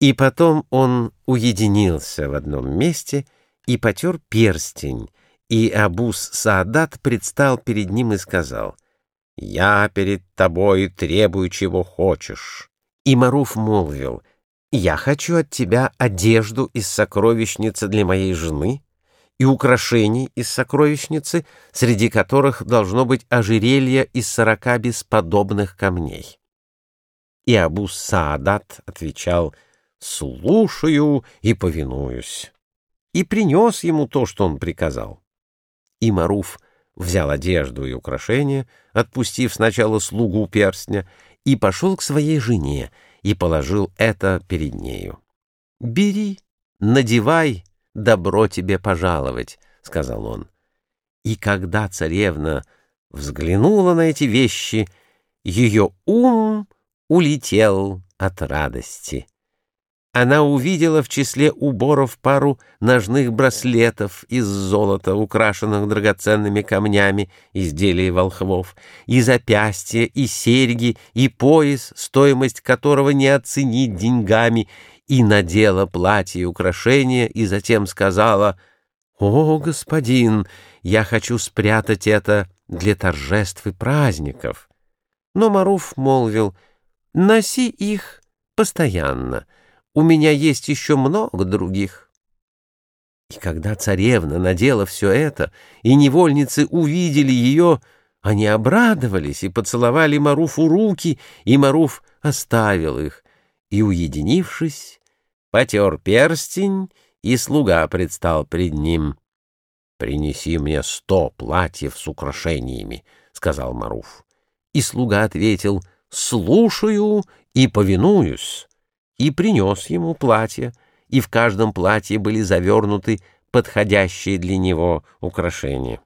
И потом он уединился в одном месте и потер перстень, и Абус Саадат предстал перед ним и сказал, «Я перед тобой требую, чего хочешь». И Маруф молвил, «Я хочу от тебя одежду из сокровищницы для моей жены и украшений из сокровищницы, среди которых должно быть ожерелье из сорока бесподобных камней». И Абус Саадат отвечал, — слушаю и повинуюсь. И принес ему то, что он приказал. И Маруф взял одежду и украшения, отпустив сначала слугу перстня, и пошел к своей жене и положил это перед нею. «Бери, надевай, добро тебе пожаловать», — сказал он. И когда царевна взглянула на эти вещи, ее ум улетел от радости она увидела в числе уборов пару ножных браслетов из золота, украшенных драгоценными камнями, изделий волхвов, и запястья, и серьги, и пояс, стоимость которого не оценить деньгами, и надела платье и украшения, и затем сказала «О, господин, я хочу спрятать это для торжеств и праздников». Но Маруф молвил «Носи их постоянно». У меня есть еще много других. И когда царевна надела все это, и невольницы увидели ее, они обрадовались и поцеловали Маруфу руки, и Маруф оставил их, и, уединившись, потер перстень, и слуга предстал пред ним. «Принеси мне сто платьев с украшениями», — сказал Маруф. И слуга ответил, «Слушаю и повинуюсь» и принес ему платье, и в каждом платье были завернуты подходящие для него украшения.